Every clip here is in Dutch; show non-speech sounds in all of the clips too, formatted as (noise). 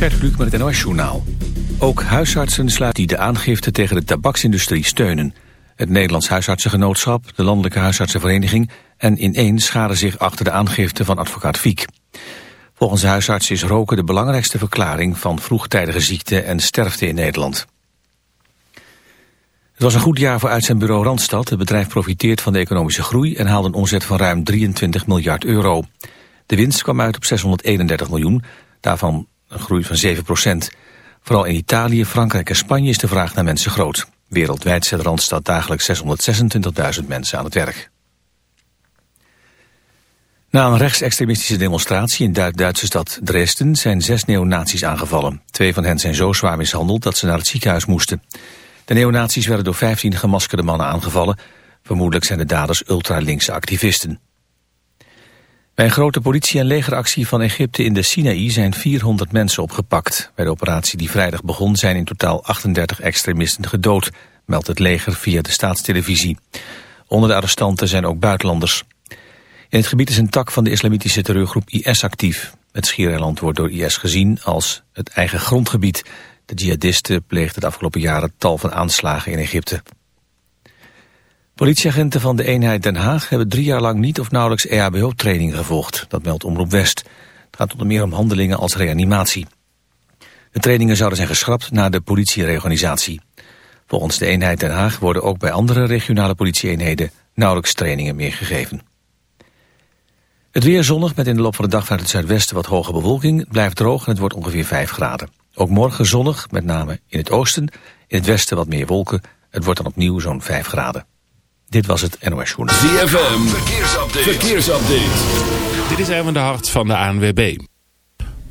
Gert met het NOS-journaal. Ook huisartsen sluiten die de aangifte tegen de tabaksindustrie steunen. Het Nederlands Huisartsengenootschap, de Landelijke Huisartsenvereniging... en Ineen scharen zich achter de aangifte van advocaat Fiek. Volgens de huisarts is roken de belangrijkste verklaring... van vroegtijdige ziekte en sterfte in Nederland. Het was een goed jaar voor uitzendbureau Randstad. Het bedrijf profiteert van de economische groei... en haalde een omzet van ruim 23 miljard euro. De winst kwam uit op 631 miljoen, daarvan een groei van 7 procent. Vooral in Italië, Frankrijk en Spanje is de vraag naar mensen groot. Wereldwijd zet Randstad dagelijks 626.000 mensen aan het werk. Na een rechtsextremistische demonstratie in de Duitse stad Dresden zijn zes neonazies aangevallen. Twee van hen zijn zo zwaar mishandeld dat ze naar het ziekenhuis moesten. De neonazies werden door 15 gemaskerde mannen aangevallen. Vermoedelijk zijn de daders ultralinkse activisten. Bij een grote politie- en legeractie van Egypte in de Sinaï zijn 400 mensen opgepakt. Bij de operatie die vrijdag begon zijn in totaal 38 extremisten gedood, meldt het leger via de staatstelevisie. Onder de arrestanten zijn ook buitenlanders. In het gebied is een tak van de islamitische terreurgroep IS actief. Het Schiereiland wordt door IS gezien als het eigen grondgebied. De jihadisten pleegden de afgelopen jaren tal van aanslagen in Egypte. Politieagenten van de eenheid Den Haag hebben drie jaar lang niet of nauwelijks EHBO-training gevolgd. Dat meldt Omroep West. Het gaat onder meer om handelingen als reanimatie. De trainingen zouden zijn geschrapt na de politiereorganisatie. Volgens de eenheid Den Haag worden ook bij andere regionale politieeenheden nauwelijks trainingen meer gegeven. Het weer zonnig met in de loop van de dag vanuit het zuidwesten wat hoge bewolking. Blijft droog en het wordt ongeveer 5 graden. Ook morgen zonnig, met name in het oosten. In het westen wat meer wolken. Het wordt dan opnieuw zo'n 5 graden. Dit was het NOS Journal. ZFM, verkeersupdate. verkeersupdate. Dit is Erwin de Hart van de ANWB.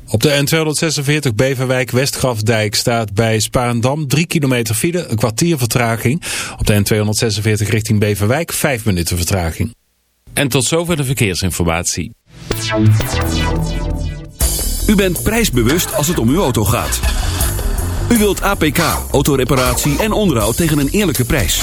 Op de N246 Beverwijk Westgrafdijk staat bij Spaarndam 3 kilometer file, een kwartier vertraging. Op de N246 richting Beverwijk 5 minuten vertraging. En tot zover de verkeersinformatie. U bent prijsbewust als het om uw auto gaat. U wilt APK, autoreparatie en onderhoud tegen een eerlijke prijs.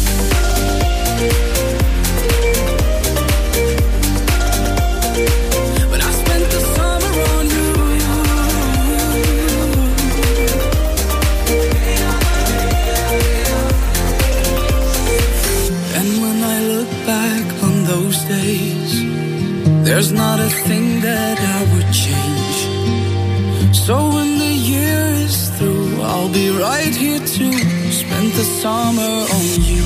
Summer on you.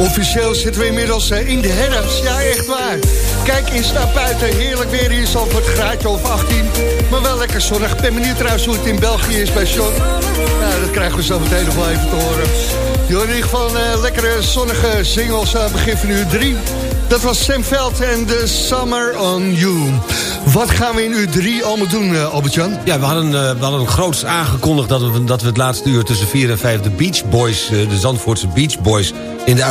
Officieel zitten we inmiddels eh, in de herfst. Ja, echt waar. Kijk eens naar buiten. Heerlijk weer hier is op het graadje of 18. Maar wel lekker zonnig. Ik ben benieuwd trouwens hoe het in België is bij John. Nou, dat krijgen we zo meteen nog wel even te horen. Hoort in ieder geval een eh, lekkere zonnige singles aan het begin van uur 3. Dat was Sam Veld en The Summer on You. Wat gaan we in uur 3 allemaal doen, eh, Albert-Jan? Ja, we hadden, eh, we hadden groots aangekondigd dat we, dat we het laatste uur tussen 4 en 5 de Beach Boys, eh, de Zandvoortse Beach Boys, in de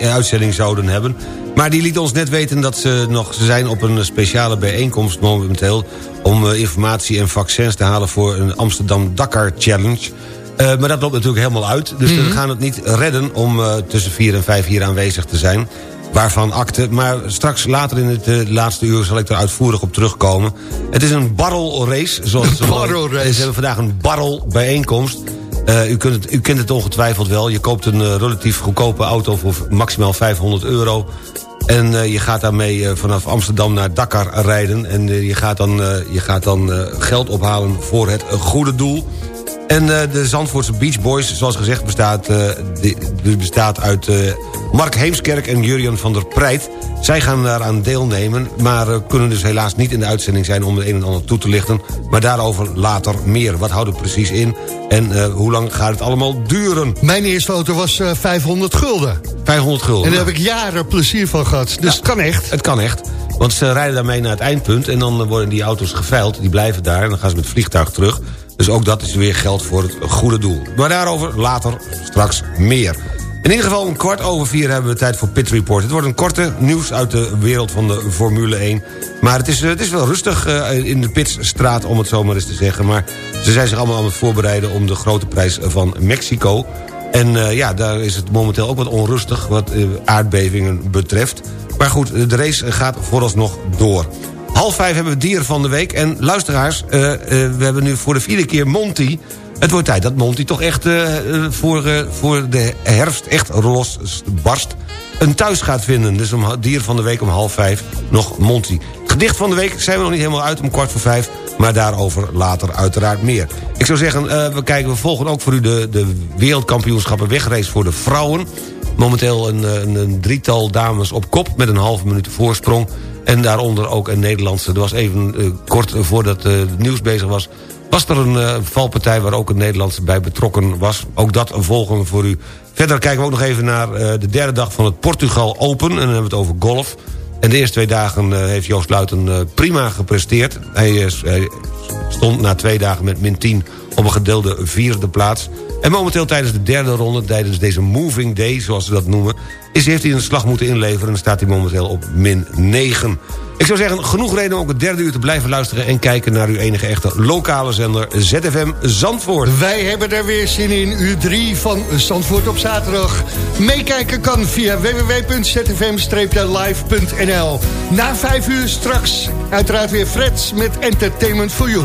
uitzending zouden hebben. Maar die liet ons net weten dat ze nog ze zijn op een speciale bijeenkomst momenteel... om informatie en vaccins te halen voor een Amsterdam Dakar Challenge. Maar dat loopt natuurlijk helemaal uit. Dus we gaan het niet redden om tussen 4 en 5 hier aanwezig te zijn. Waarvan akte. Maar straks later in het eh, laatste uur zal ik er uitvoerig op terugkomen. Het is een barrel race. Zoals het zo mooi- barrel race. We hebben vandaag een barrel bijeenkomst. Eh, u, kunt het, u kent het ongetwijfeld wel. Je koopt een eh, relatief goedkope auto voor maximaal 500 euro. En je gaat daarmee vanaf Amsterdam naar Dakar rijden. En je gaat dan, je gaat dan geld ophalen voor het goede doel. En eh, de Zandvoortse Beach Boys, zoals gezegd, bestaat, eh, bestaat uit eh, Mark Heemskerk en Jurjan van der Preit. Zij gaan daaraan deelnemen, maar kunnen dus helaas niet in de uitzending zijn... om het een en ander toe te lichten. Maar daarover later meer. Wat houdt het precies in en hoe lang gaat het allemaal duren? Mijn eerste auto was eh, 500 gulden. 500 gulden. En daar heb ik jaren plezier van gehad. Dus het kan echt. Het kan echt. Want ze rijden daarmee naar het eindpunt... en dan worden die auto's geveild, die blijven daar... en dan gaan ze met het vliegtuig terug. Dus ook dat is weer geld voor het goede doel. Maar daarover later straks meer. In ieder geval om kwart over vier hebben we tijd voor Pit Report. Het wordt een korte nieuws uit de wereld van de Formule 1. Maar het is, eh, het is wel rustig eh, in de Pitstraat, om het zo maar eens te zeggen. Maar ze zijn zich allemaal aan het voorbereiden... om de grote prijs van Mexico... En eh, ja, daar is het momenteel ook wat onrustig wat aardbevingen betreft. Maar goed, de race gaat vooralsnog door. Half vijf hebben we dier van de week. En luisteraars, eh, eh, we hebben nu voor de vierde keer Monty. Het wordt tijd dat Monty toch echt eh, voor, voor de herfst echt los barst... een thuis gaat vinden. Dus om dier van de week om half vijf nog Monty. Gedicht van de week zijn we nog niet helemaal uit om kwart voor vijf... maar daarover later uiteraard meer. Ik zou zeggen, we, kijken, we volgen ook voor u de, de wereldkampioenschappen wegrace voor de vrouwen. Momenteel een, een, een drietal dames op kop met een halve minuut voorsprong. En daaronder ook een Nederlandse. Er was even eh, kort voordat eh, het nieuws bezig was... was er een eh, valpartij waar ook een Nederlandse bij betrokken was. Ook dat volgen we voor u. Verder kijken we ook nog even naar de derde dag van het Portugal Open. En dan hebben we het over golf. En de eerste twee dagen heeft Joost Luiten prima gepresteerd. Hij, hij stond na twee dagen met min 10 op een gedeelde vierde plaats. En momenteel tijdens de derde ronde, tijdens deze moving day, zoals ze dat noemen... Is, heeft hij een slag moeten inleveren en staat hij momenteel op min 9. Ik zou zeggen, genoeg reden om ook het derde uur te blijven luisteren... en kijken naar uw enige echte lokale zender ZFM Zandvoort. Wij hebben er weer zin in. Uur 3 van Zandvoort op zaterdag. Meekijken kan via www.zfm-live.nl. Na 5 uur straks uiteraard weer Freds met Entertainment for You.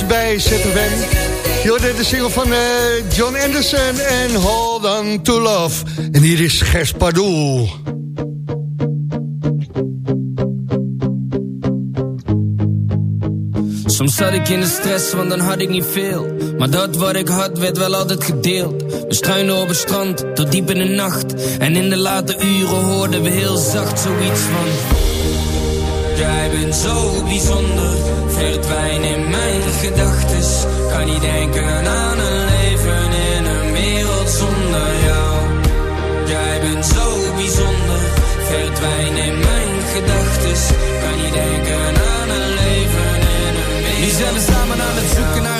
wordt bij ZFM. Hoorde de single van eh, John Anderson en Hold On To Love. En hier is Gers Pardoel. Soms zat ik in de stress, want dan had ik niet veel. Maar dat wat ik had, werd wel altijd gedeeld. We struinen op het strand, tot diep in de nacht. En in de late uren hoorden we heel zacht zoiets van... Jij bent zo bijzonder, verdwijn in mijn gedachtes. Kan niet denken aan een leven in een wereld zonder jou. Jij bent zo bijzonder, verdwijn in mijn gedachtes. Kan niet denken aan een leven in een wereld. Nu zijn we samen aan het zoeken naar.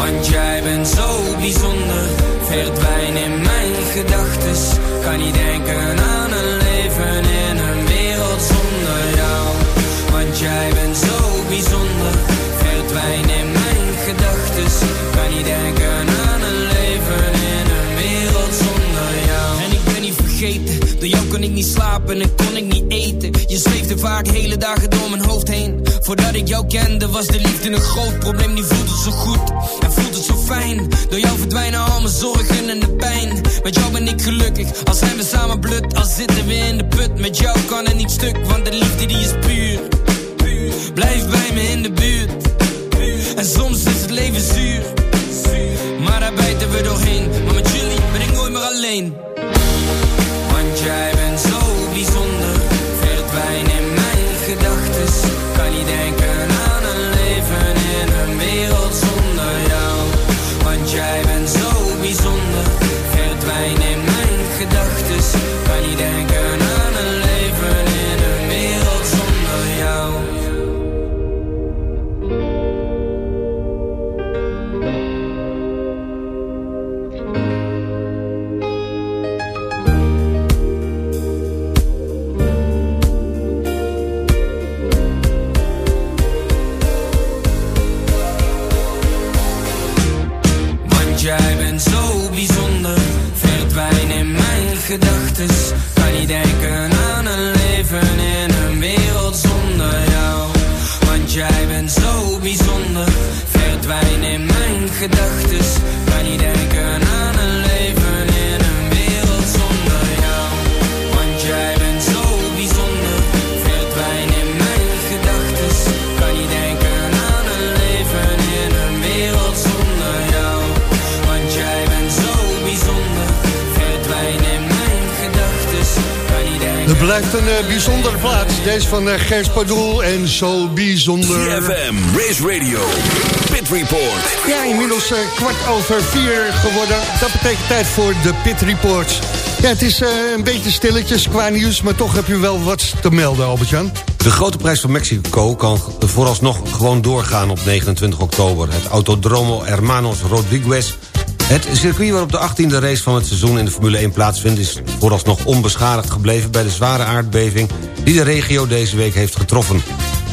Want jij bent zo bijzonder, verdwijn in mijn gedachtes. Kan niet denken aan een leven in een wereld zonder jou. Want jij bent zo bijzonder, verdwijn in mijn gedachtes. Kan niet denken aan een leven in een wereld zonder jou. En ik ben niet vergeten, door jou kon ik niet slapen en kon ik niet eten. Je zweefde vaak hele dagen door mijn hoofd heen. Voordat ik jou kende was de liefde een groot probleem, die voelt het zo goed en voelt het zo fijn. Door jou verdwijnen al mijn zorgen en de pijn. Met jou ben ik gelukkig, al zijn we samen blut, al zitten we in de put. Met jou kan het niet stuk, want de liefde die is puur. Blijf bij me in de buurt. En soms is het leven zuur. Maar daar bijten we doorheen. Maar met jullie ben ik nooit meer alleen. Want jij blijft een eh, bijzondere plaats. Deze van uh, Gers Pardoel en zo bijzonder. CFM, Race Radio, Report. Ja, inmiddels eh, kwart over vier geworden. Dat betekent tijd voor de Pit Report. Ja, het is eh, een beetje stilletjes qua nieuws, maar toch heb je wel wat te melden, Albert-Jan. De grote prijs van Mexico kan vooralsnog gewoon doorgaan op 29 oktober. Het Autodromo Hermanos Rodriguez. Het circuit waarop de 18e race van het seizoen in de Formule 1 plaatsvindt... is vooralsnog onbeschadigd gebleven bij de zware aardbeving... die de regio deze week heeft getroffen.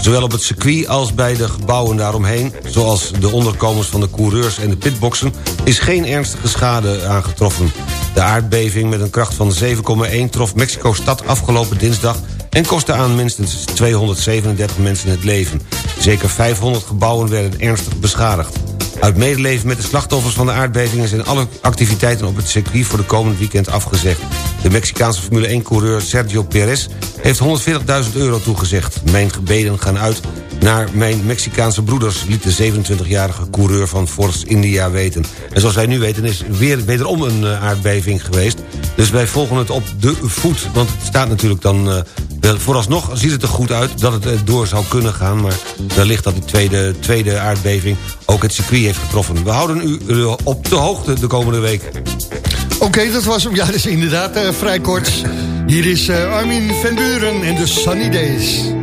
Zowel op het circuit als bij de gebouwen daaromheen... zoals de onderkomens van de coureurs en de pitboxen... is geen ernstige schade aangetroffen. De aardbeving met een kracht van 7,1 trof Mexico-stad afgelopen dinsdag... en kostte aan minstens 237 mensen het leven. Zeker 500 gebouwen werden ernstig beschadigd. Uit medeleven met de slachtoffers van de aardbevingen... zijn alle activiteiten op het circuit voor de komend weekend afgezegd. De Mexicaanse Formule 1-coureur Sergio Perez heeft 140.000 euro toegezegd. Mijn gebeden gaan uit naar mijn Mexicaanse broeders... liet de 27-jarige coureur van Force India weten. En zoals wij nu weten is weer wederom een eh, aardbeving geweest. Dus wij volgen het op de voet. Want het staat natuurlijk dan... vooralsnog ziet het er goed uit dat het eh, door zou kunnen gaan... maar wellicht dat de tweede, tweede aardbeving ook het circuit heeft getroffen. We houden u eh, op de hoogte de komende week. Oké, dat was hem. Ja, dat is inderdaad eh, vrij kort. Hier is Armin van Buren en de Sunny Days.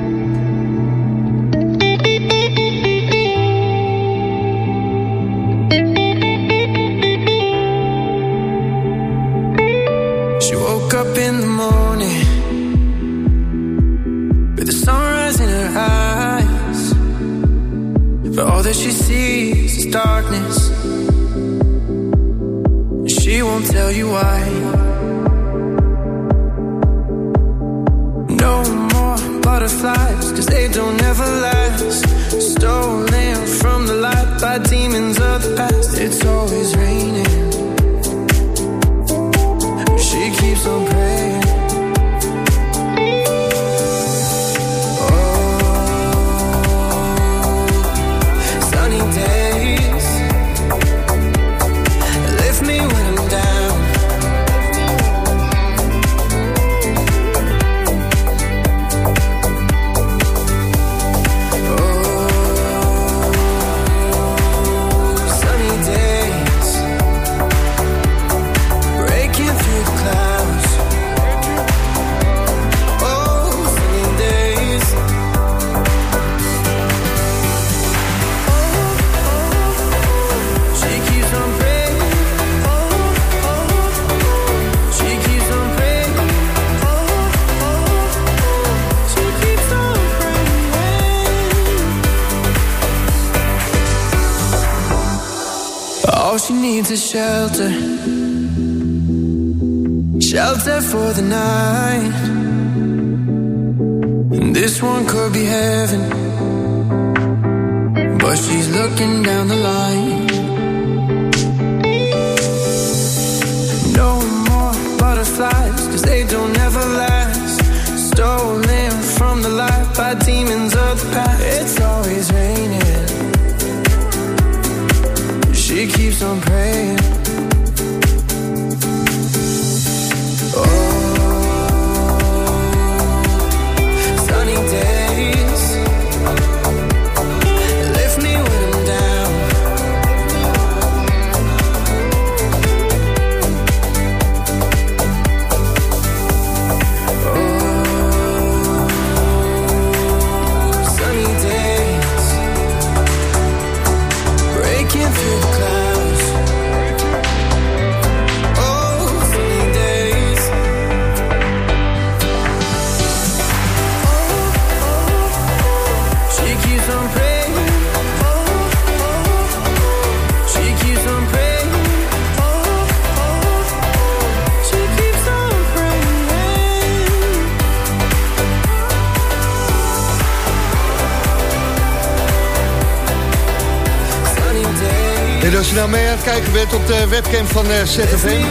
Je nou mee aan het kijken bent op de webcam van eh, ZFM...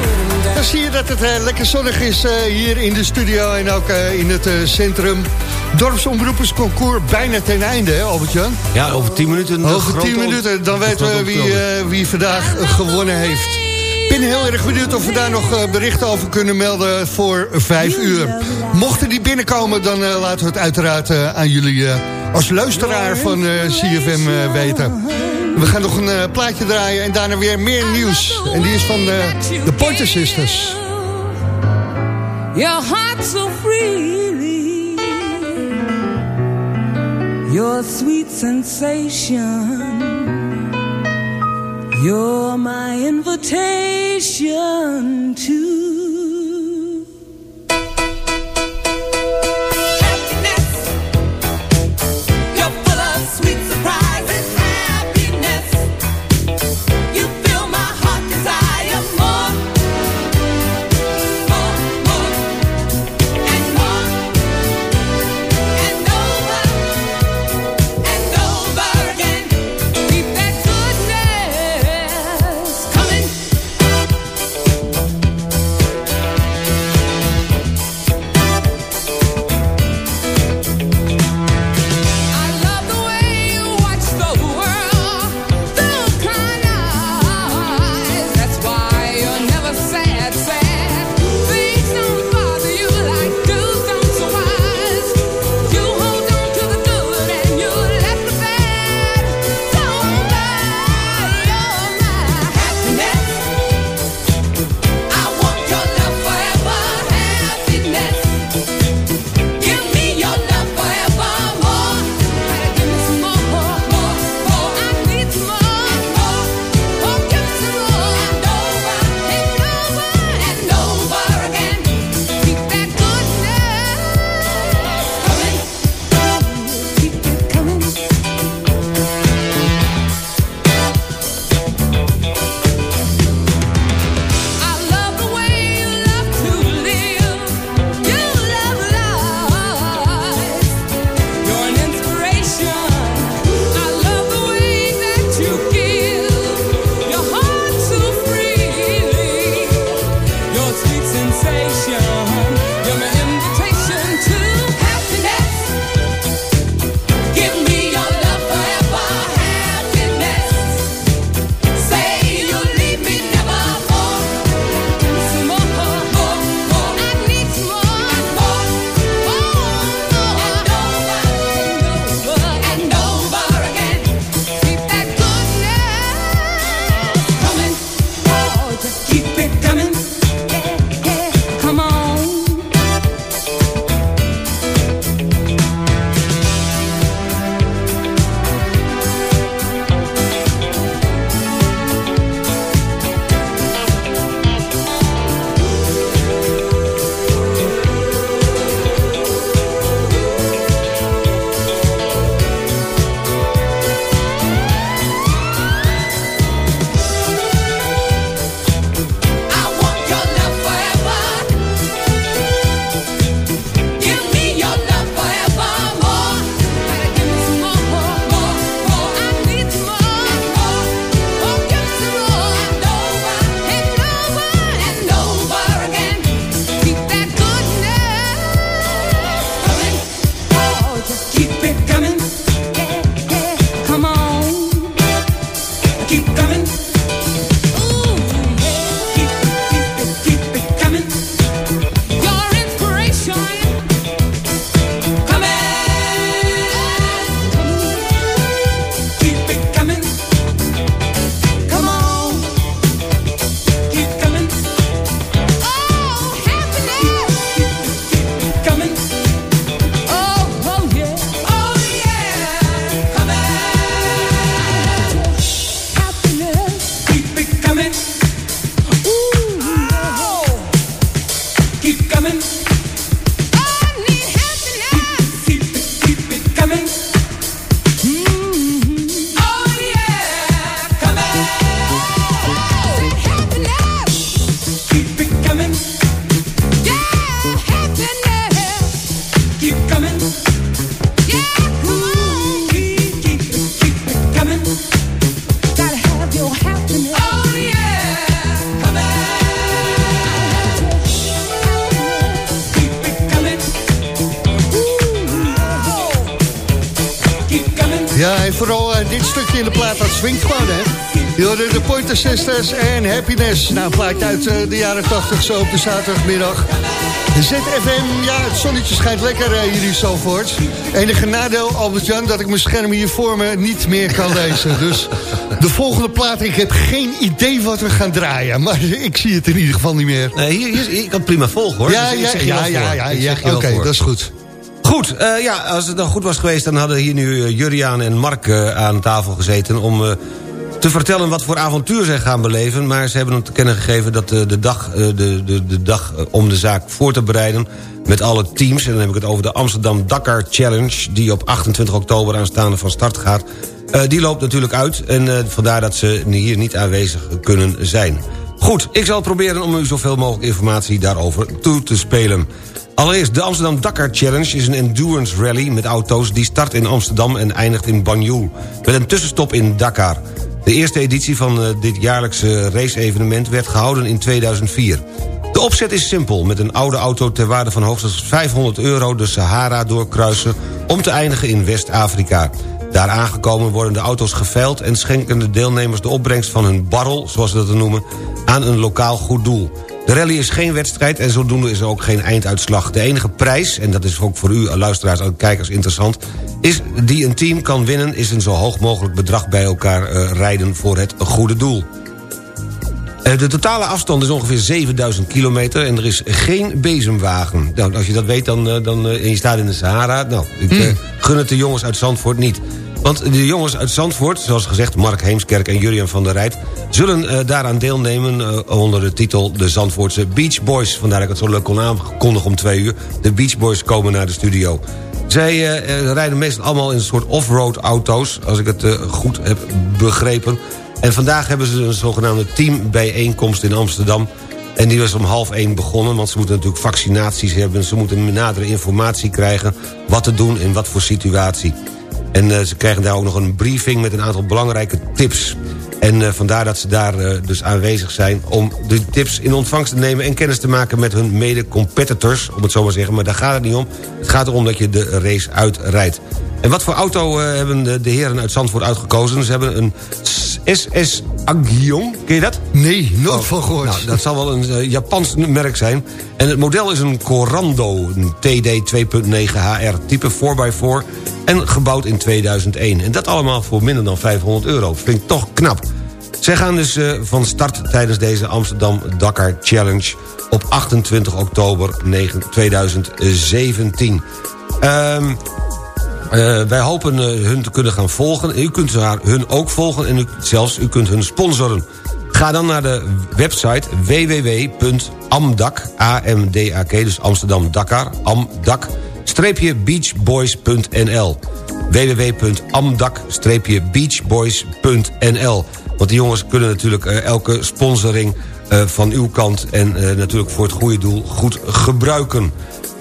dan zie je dat het eh, lekker zonnig is eh, hier in de studio en ook in het centrum. Dorpsomroepersconcours bijna ten einde, hè Albert-Jan? Ja, over 10 minuten. Over grote 10 op- minuten, dan weten we wie, wie vandaag gewonnen heeft. Ik ben heel erg benieuwd of we daar nog berichten over kunnen melden voor 5 uur. Mochten die binnenkomen, dan laten we het uiteraard aan jullie als luisteraar van CFM weten. We gaan nog een eh, plaatje draaien en daarna weer meer nieuws. En die is van eh, de Pointer Sisters. Your heart so freely, your sweet sensation. You're my invitation to en Happiness. Nou, een plaatje uit eh, de jaren 80, zo op de zaterdagmiddag. ZFM, ja, het zonnetje schijnt lekker eh, hier in Zalvoort. Enige nadeel, Albert-Jan, dat ik mijn scherm hier voor me niet meer kan lezen. Dus de volgende plaat, ik heb geen idee wat we gaan draaien. Maar ik zie het in ieder geval niet meer. Nee, hier, hier, ik kan het prima volgen hoor. Ja, Dus ja, ja, ja, Oké, dat is goed. Goed, eh, ja, als het dan goed was geweest... dan hadden hier nu Juriaan en Mark aan tafel gezeten... om te vertellen wat voor avontuur zij gaan beleven. Maar ze hebben hem te kennen gegeven dat eh, de dag, eh, de, de, de dag eh, om de zaak voor te bereiden... met alle teams, en dan heb ik het over de Amsterdam Dakar Challenge... die op 28 oktober aanstaande van start gaat... die loopt natuurlijk uit en vandaar dat ze hier niet aanwezig kunnen zijn. Goed, ik zal proberen om u zoveel mogelijk informatie daarover toe te spelen. Allereerst, de Amsterdam Dakar Challenge is een endurance rally met auto's... die start in Amsterdam en eindigt in Banjul... met een tussenstop in Dakar. De eerste editie van eh, dit jaarlijkse race-evenement werd gehouden in 2004. De opzet is simpel, met een oude auto ter waarde van hoogstens 500 euro... de Sahara doorkruisen om te eindigen in West-Afrika. Daar aangekomen worden de auto's geveild... en schenken de deelnemers de opbrengst van hun barrel, zoals ze dat noemen... aan een lokaal goed doel. De rally is geen wedstrijd en zodoende is er ook geen einduitslag. De enige prijs, en dat is ook voor u luisteraars en kijkers interessant... is die een team kan winnen, is een zo hoog mogelijk bedrag bij elkaar eh, rijden voor het goede doel. Eh, De totale afstand is ongeveer 7000 kilometer en er is geen bezemwagen. Nou, als je dat weet dan, eh, dan, eh, en je staat in de Sahara... nou, ik eh, gun het de jongens uit Zandvoort niet. Want de jongens uit Zandvoort, zoals gezegd... Mark Heemskerk en Julian van der Rijt... zullen eh, daaraan deelnemen eh, onder de titel de Zandvoortse Beach Boys. Vandaar dat ik het zo leuk kon aankondigen om twee uur. De Beach Boys komen naar de studio. Zij eh, rijden meestal allemaal in een soort off-road auto's... als ik het goed heb begrepen. En vandaag hebben ze een zogenaamde teambijeenkomst in Amsterdam... En die was om half één begonnen, want ze moeten natuurlijk vaccinaties hebben. Ze moeten nadere informatie krijgen wat te doen in wat voor situatie. En eh, ze krijgen daar ook nog een briefing met een aantal belangrijke tips. En eh, vandaar dat ze daar eh, dus aanwezig zijn om de tips in ontvangst te nemen... en kennis te maken met hun mede-competitors, om het zo maar zeggen. Maar daar gaat het niet om. Het gaat erom dat je de race uitrijdt. En wat voor auto hebben de, de heren uit Zandvoort uitgekozen? Ze hebben een SS Agion, ken je dat? Nee, nooit van gehoord. Nou, dat zal wel een eh, Japans merk zijn. En het model is een Corando, een TD 2.9 HR, type 4x4... en gebouwd in 2001. En dat allemaal voor minder dan 500 euro. Ik toch knap. Zij gaan dus eh, van start tijdens deze Amsterdam Dakar Challenge... op 28 oktober 9 2017. Ehm eh, wij hopen eh, hun te kunnen gaan volgen. U kunt haar, hun ook volgen en zelfs u kunt hun sponsoren. Ga dan naar de website www.amdak, A-M-D-A-K, dus Amsterdam Dakar, amdak, streepje beachboys.nl www.amdak-beachboys.nl Want die jongens kunnen natuurlijk eh, elke sponsoring van uw kant... en natuurlijk voor het goede doel goed gebruiken.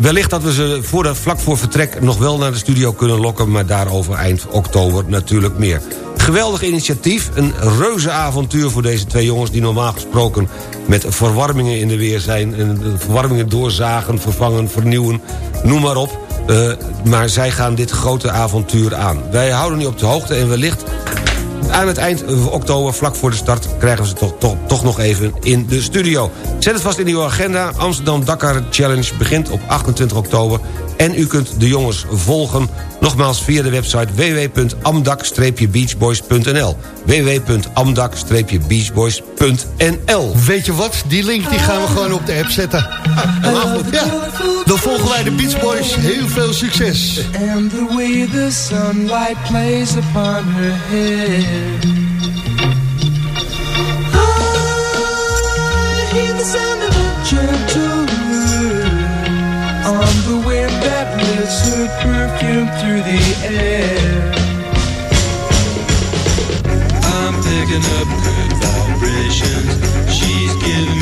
Wellicht dat we ze voor de, vlak voor vertrek nog wel naar de studio kunnen lokken... maar daarover eind oktober natuurlijk meer. Geweldig initiatief, een reuze avontuur voor deze twee jongens... die normaal gesproken met verwarmingen in de weer zijn... en verwarmingen doorzagen, vervangen, vernieuwen, noem maar op. Eh, maar zij gaan dit grote avontuur aan. Wij houden nu op de hoogte en wellicht aan het eind oktober, vlak voor de start... krijgen we ze toch, toch, toch nog even in de studio. Zet het vast in uw agenda. Amsterdam Dakar Challenge begint op 28 oktober. En u kunt de jongens volgen, nogmaals via de website... www.amdak-beachboys.nl www.amdak-beachboys.nl Weet je wat? Die link die gaan we gewoon op de app zetten. Ja, dan volgen wij de Beach Boys. Heel veel succes. And the way the sunlight plays upon her hair. I hear the sound of a gentle wind. perfume through the air. I'm picking up. She's giving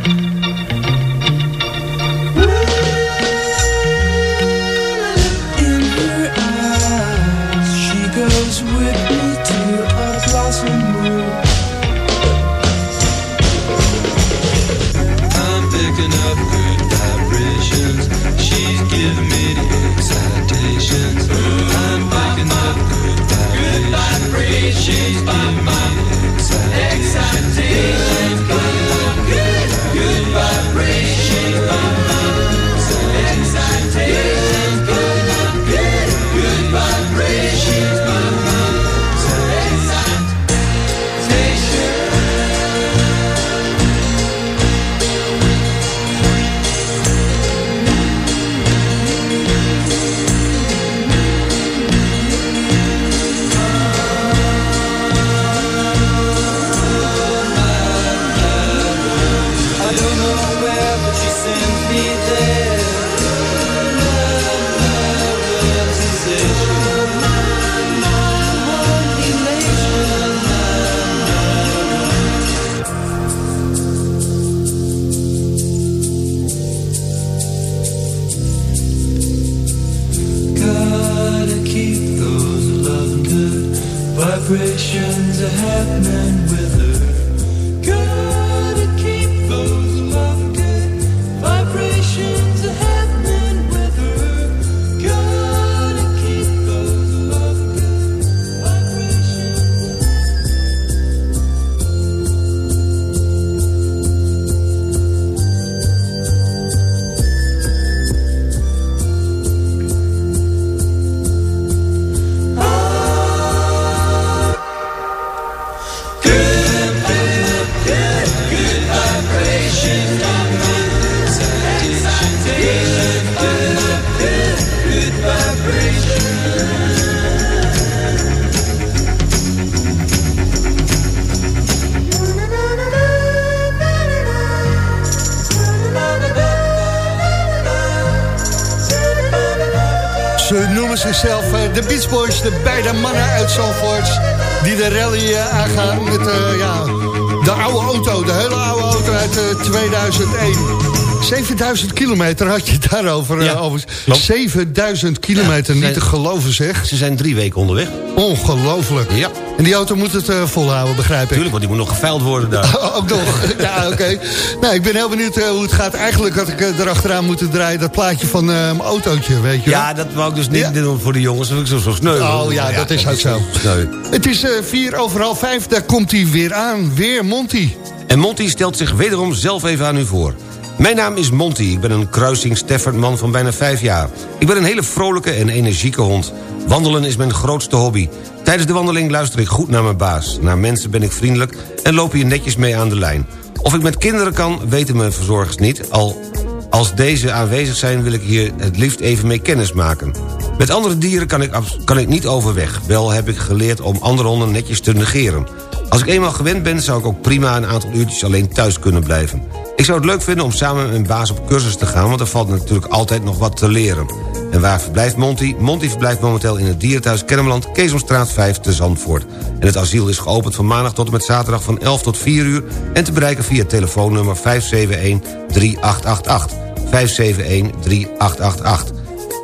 2001. 7000 kilometer had je het daarover. eh, Ja, over. klopt. 7000 kilometer, Ja, niet te geloven zeg. Ze zijn drie weken onderweg. Ongelooflijk. Ja. En die auto moet het eh, volhouden, begrijp ik. Tuurlijk, want die moet nog geveild worden daar. (laughs) Ook nog. Ja, oké. Nou, ik ben heel benieuwd eh, hoe het gaat. Eigenlijk had ik eh, erachteraan moeten draaien dat plaatje van mijn autootje, weet je wel. Ja, dat wou ik dus niet doen voor de jongens. Dat ik zo, zo sneu. Oh ja, dat is ook zo. Sneu. Het is vier over half vijf, daar komt hij weer aan. Weer Monty. En Monty stelt zich wederom zelf even aan u voor. Mijn naam is Monty, ik ben een kruising Steffertman van bijna vijf jaar. Ik ben een hele vrolijke en energieke hond. Wandelen is mijn grootste hobby. Tijdens de wandeling luister ik goed naar mijn baas. Naar mensen ben ik vriendelijk en loop hier netjes mee aan de lijn. Of ik met kinderen kan, weten mijn verzorgers niet. Al als deze aanwezig zijn wil ik hier het liefst even mee kennis maken. Met andere dieren kan ik, kan ik niet overweg. Wel heb ik geleerd om andere honden netjes te negeren. Als ik eenmaal gewend ben, zou ik ook prima een aantal uurtjes alleen thuis kunnen blijven. Ik zou het leuk vinden om samen met mijn baas op cursus te gaan... want er valt natuurlijk altijd nog wat te leren. En waar verblijft Monty? Monty verblijft momenteel in het dierenthuis Kennemerland... Keesomstraat 5 te Zandvoort. En het asiel is geopend van maandag tot en met zaterdag van 11 tot 4 uur... en te bereiken via telefoonnummer 571-3888. 571-3888.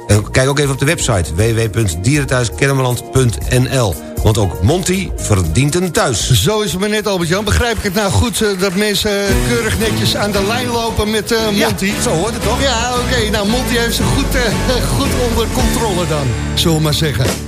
En kijk ook even op de website www.dierenthuiskennemerland.nl. Want ook Monty verdient een thuis. Zo is het maar net, Albert-Jan. Begrijp ik het nou goed eh, dat mensen eh, keurig netjes aan de lijn lopen met eh, Monty? Ja, zo hoort het toch? Ja, oké. Nou, Monty heeft ze goed, (laughs) goed onder controle dan, zullen we maar zeggen.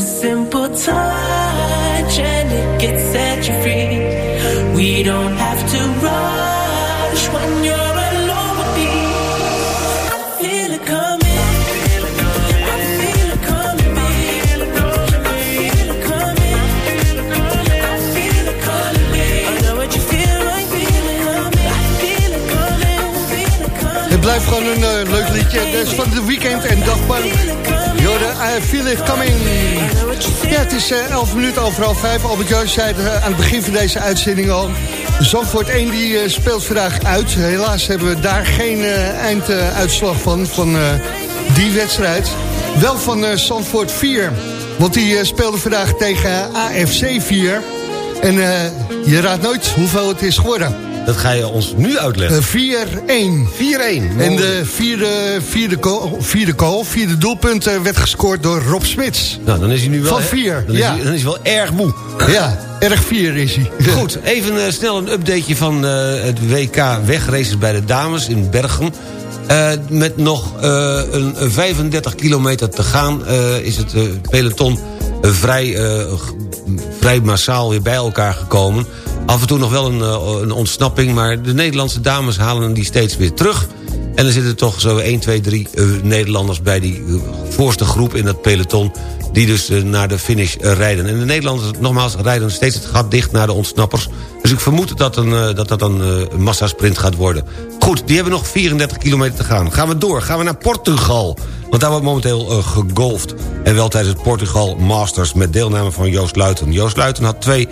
Simple touch and it set free. We don't have to rush when you're alone with me. I feel it coming. Het blijft gewoon een eh, leuk liedje. Dat is van de weekend en dagbank. Jorden, I feel it coming. Het is eh, 11 minuten over half 5. Albert Joyce zei aan het begin van deze uitzending al. Zandvoort 1 die eh, speelt vandaag uit. Helaas hebben we daar geen eh, einduitslag van, van eh, die wedstrijd. Wel van Zandvoort 4. Want die speelde vandaag tegen AFC 4. En eh, je raadt nooit hoeveel het is geworden. Dat ga je ons nu Eh, uitleggen. 4-1. 4-1. En de vierde, vierde, goal, vierde goal, vierde doelpunt eh, werd gescoord door Rob Smits. Nou, dan is hij nu wel... Van vier, Dan is, ja. hij, dan is hij wel erg moe. Ja, erg vier is hij. (laughs) Goed, even eh, snel een updateje van eh, het WK wegraces bij de dames in Bergen. Eh, met nog eh, een, een 35 kilometer te gaan eh, is het eh, peloton eh, vrij, eh, vrij massaal weer bij elkaar gekomen. Af en toe nog wel een, eh, een ontsnapping, maar de Nederlandse dames halen die steeds weer terug. En er zitten toch zo 1, 2, 3 eh, Nederlanders bij die eh, voorste groep in dat peloton... die dus eh, naar de finish rijden. En de Nederlanders, nogmaals, rijden steeds het gat dicht naar de ontsnappers. Dus ik vermoed dat een, dat, dat een massasprint gaat worden. Goed, die hebben nog 34 kilometer te gaan. Gaan we door, gaan we naar Portugal. Want daar wordt momenteel gegolfd. En wel tijdens het Portugal Masters met deelname van Joost Luiten. Joost Luiten had twee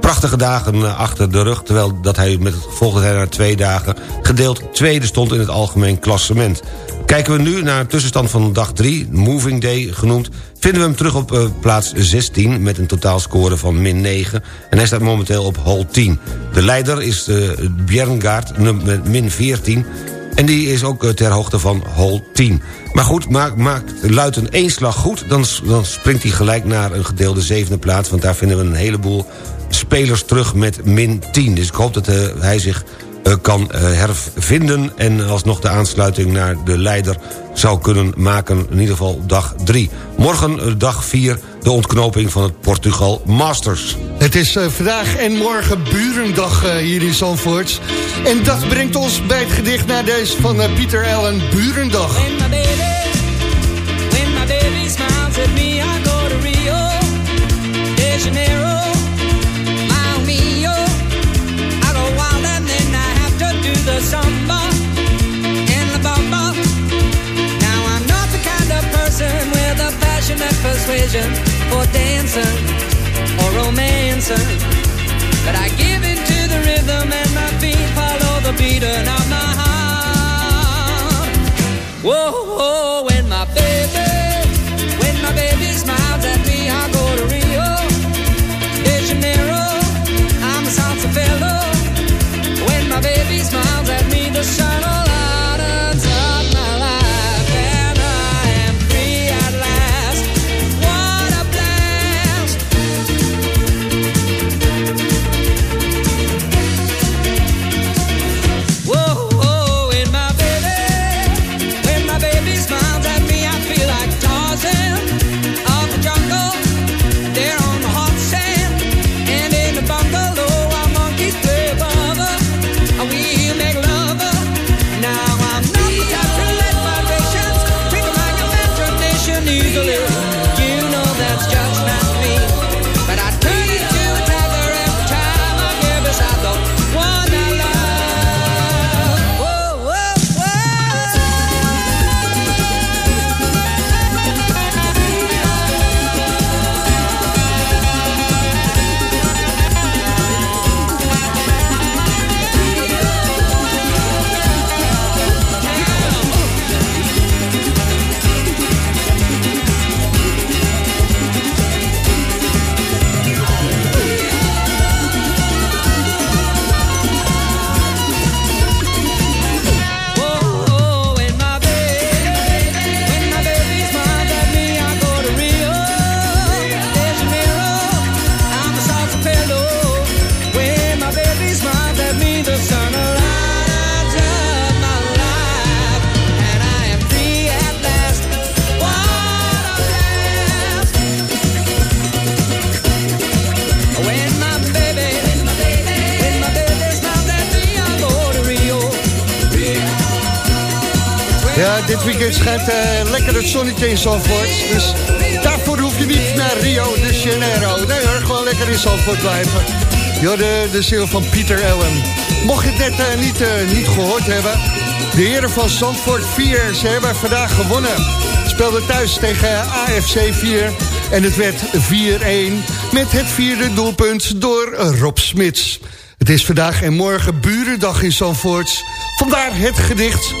prachtige dagen eh, achter de rug... terwijl dat hij met het gevolg dat hij na twee dagen gedeeld tweede stond in het algemeen klassement. Kijken we nu naar de tussenstand van dag 3, Moving Day genoemd... vinden we hem terug op eh, plaats 16 met een totaalscore van min 9... en hij staat momenteel op hole 10. De leider is uh, Bjerngaard num- met min 14... En die is ook eh, ter hoogte van hole 10. Maar goed, maakt maak Luiten één slag goed... Dan, dan springt hij gelijk naar een gedeelde zevende plaats... want daar vinden we een heleboel spelers terug met min 10. Dus ik hoop dat eh, hij zich eh, kan eh, hervinden... en alsnog de aansluiting naar de leider zou kunnen maken. In ieder geval dag 3. Morgen dag 4, de ontknoping van het Portugal Masters. Het is eh, vandaag en morgen Burendag eh, hier in Zandvoort. En dat brengt ons bij het gedicht naar deze van eh, Pieter Allen, Burendag. When my baby, when my passionate persuasion for dancing or romancing, but I give in to the rhythm and my feet follow the beating of my heart. Whoa, Zandvoort. Dus daarvoor hoef je niet naar Rio de Janeiro. Nee hoor, gewoon lekker in Zandvoort blijven. Ja, de, de ziel van Pieter Allen. Mocht je net eh, niet, eh, niet gehoord hebben... de heren van Zandvoort 4, ze hebben vandaag gewonnen. Speelden thuis tegen AFC 4 en het werd 4-1... met het vierde doelpunt door Rob Smits. Het is vandaag en morgen Burendag in Zandvoort. Vandaar het gedicht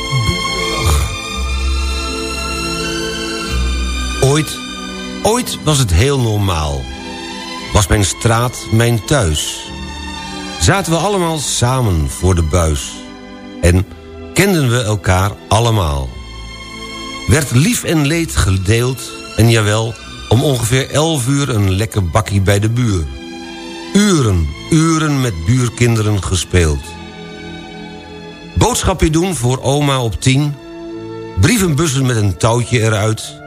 Ooit, ooit was het heel normaal. Was mijn straat mijn thuis. Zaten we allemaal samen voor de buis. En kenden we elkaar allemaal. Werd lief en leed gedeeld. En jawel, om ongeveer elf uur een lekker bakkie bij de buur. Uren, uren met buurkinderen gespeeld. Boodschapje doen voor oma op tien. Brievenbussen met een touwtje eruit.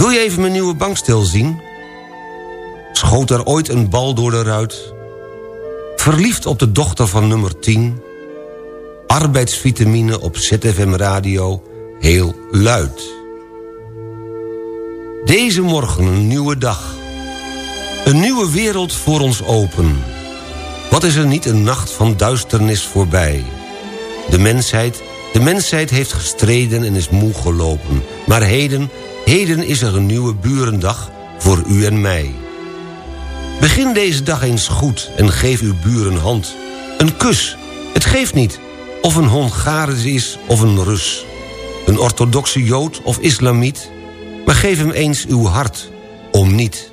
Wil je even mijn nieuwe bankstel zien? Schoot er ooit een bal door de ruit? Verliefd op de dochter van nummer 10? Arbeidsvitamine op ZFM Radio, heel luid. Deze morgen een nieuwe dag. Een nieuwe wereld voor ons open. Wat is er niet een nacht van duisternis voorbij? De mensheid, de mensheid heeft gestreden en is moe gelopen. Maar heden, heden is er een nieuwe burendag voor u en mij. Begin deze dag eens goed en geef uw buren hand. Een kus, het geeft niet. Of een Hongaris is of een Rus. Een orthodoxe Jood of Islamiet. Maar geef hem eens uw hart, om niet.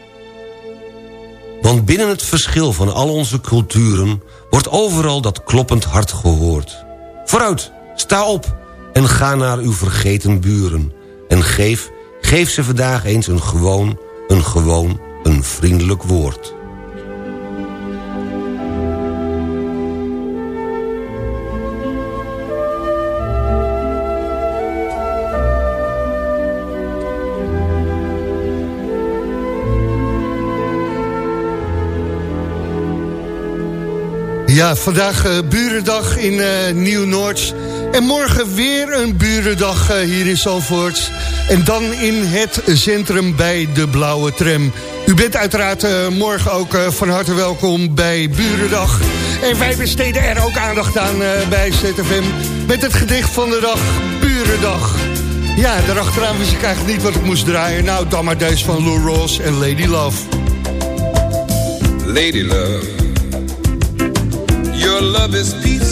Want binnen het verschil van al onze culturen... wordt overal dat kloppend hart gehoord. Vooruit, sta op en ga naar uw vergeten buren. En geef, Geef ze vandaag eens een gewoon, een gewoon, een vriendelijk woord. Ja, vandaag uh, Burendag in eh, Nieuw-Noord. En morgen weer een Burendag eh, hier in Zandvoort. En dan in het centrum bij de Blauwe Tram. U bent uiteraard eh, morgen ook eh, van harte welkom bij Burendag. En wij besteden er ook aandacht aan bij ZFM... met het gedicht van de dag, Burendag. Ja, daarachteraan wist ik eigenlijk niet wat ik moest draaien. Nou, dan maar deze van Lou Ross en Lady Love. Lady love, your love is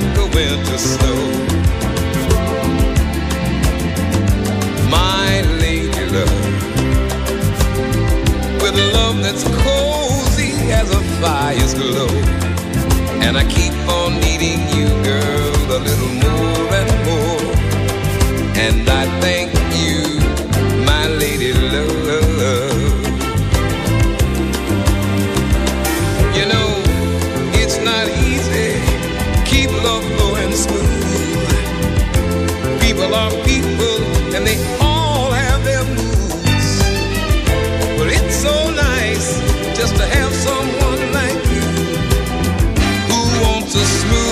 like the winter snow. My lady love. With love that's cozy as a fire's glow. And I keep on needing you, girl, a little more and more. And I to smooth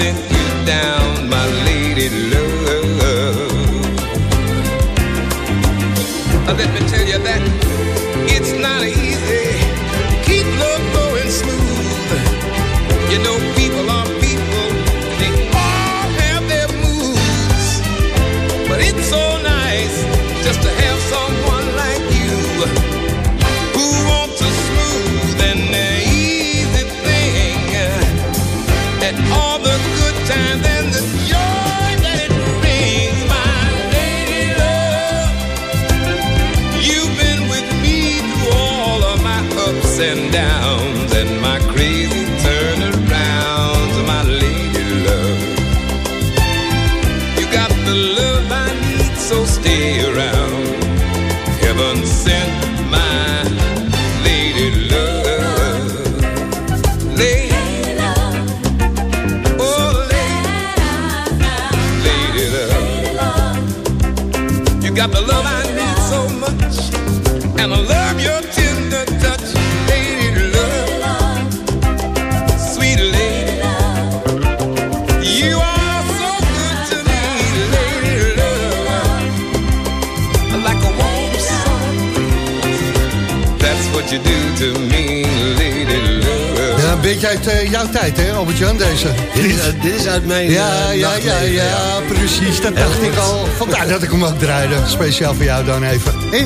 sin beetje uit eh, jouw tijd, hè, Albert-Jan, deze. Dit is, uit- dit is uit mijn Ja, eh, ja, ja, nachtleven, ja, precies. Dat dacht ik al. Vandaar dat ik hem ook draaide. Speciaal voor jou dan even. Hé?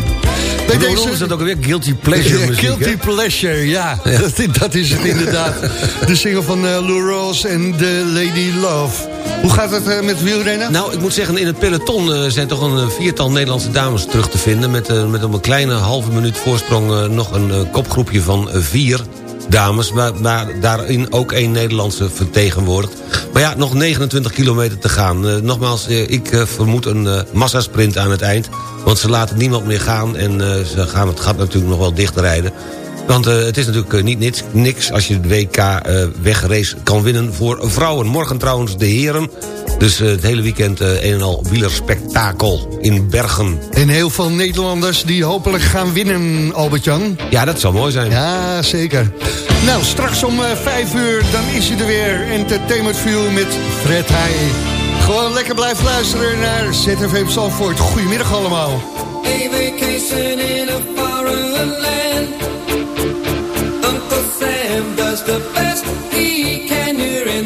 Bij Hoe noemen ze dat ook alweer? Guilty pleasure Ja, muziek, Guilty hè? Pleasure, ja. (laughs) Dat, dat is het inderdaad. (laughs) De single van eh, Lou Rawls en The Lady Love. Hoe gaat het eh, met wielrennen? Nou, ik moet zeggen, in het peloton eh, zijn toch een eh, viertal Nederlandse dames terug te vinden... met, eh, met op een kleine halve minuut voorsprong eh, nog een eh, kopgroepje van eh, vier dames... Maar, maar daarin ook één Nederlandse vertegenwoordigd. Maar ja, nog 29 kilometer te gaan. Eh, nogmaals, eh, ik eh, vermoed een massasprint aan het eind... want ze laten niemand meer gaan en ze gaan het gat natuurlijk nog wel dichtrijden... Want eh, het is natuurlijk eh, niet niks, niks als je de WK eh wegrace kan winnen voor vrouwen. Morgen trouwens de heren. Dus eh, het hele weekend eh, een en al wielerspektakel in Bergen. En heel veel Nederlanders die hopelijk gaan winnen, Albert-Jan. Ja, dat zou mooi zijn. Ja, zeker. Nou, straks om eh, vijf uur, dan is hij er weer. Entertainment View met Fred Heij. Gewoon lekker blijven luisteren naar ZFM Zandvoort. Goedemiddag allemaal. a vacation in a foreign land. Sam does the best he can. You're in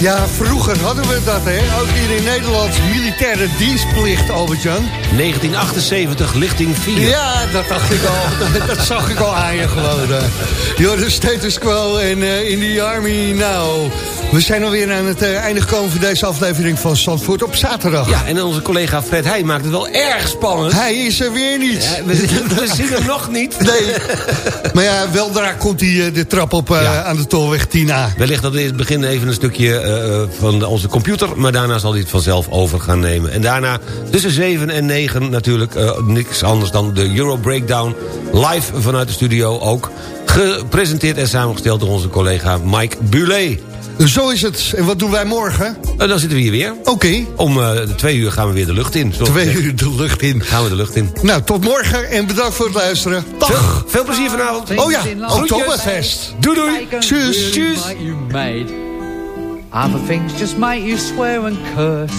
Ja, vroeger hadden we dat, hè? Ook hier in Nederland, militaire dienstplicht, Albert-Jan. 1978, lichting 4. Ja, dat dacht ik al. (laughs) dat zag ik al aan je gewoon. eh. Joh, de status quo en eh, in the army now. We zijn alweer aan het eh, einde gekomen van deze aflevering van Zandvoort op zaterdag. Ja, en onze collega Fred Heij maakt het wel erg spannend. Hij is er weer niet. Ja, we, we zien hem nog niet. (laughs) Nee. Maar ja, weldra komt hij eh, de trap op eh, Ja. aan de Tolweg 10A. Wellicht dat we in het begin even een stukje van onze computer... maar daarna zal hij het vanzelf over gaan nemen. En daarna tussen 7 en 9 natuurlijk niks anders dan de Euro Breakdown... live vanuit de studio ook. Gepresenteerd en samengesteld door onze collega Mike Bulet. Zo is het. En wat doen wij morgen? En dan zitten we hier weer. Oké, Om eh, de twee uur gaan we weer de lucht in. twee uur de lucht in. Gaan we de lucht in. Nou, tot morgen en bedankt voor het luisteren. Dag. Veel, veel plezier vanavond. Oh ja. Oktoberfest. Doei doei. Tjus. Tjus. Other things just make you swear and curse.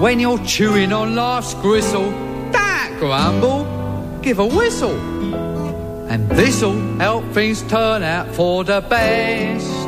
When you're chewing on life's gristle, that grumble, give a whistle. And this'll help things turn out for the best.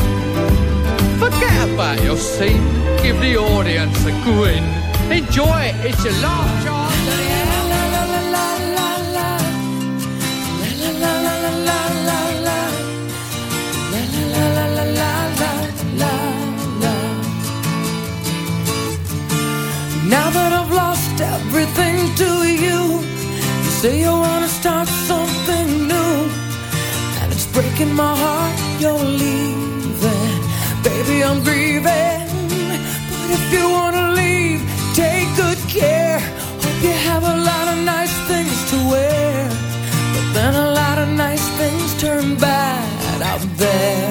your scene. Give the audience a grin. Enjoy it, it's your last chance. Now that I've lost everything to you, you say you wanna start something new, and it's breaking my heart. You're leaving. Baby, I'm grieving. But if you wanna leave, take good care. Hope you have a lot of nice things to wear. But then a lot of nice things turn bad out there.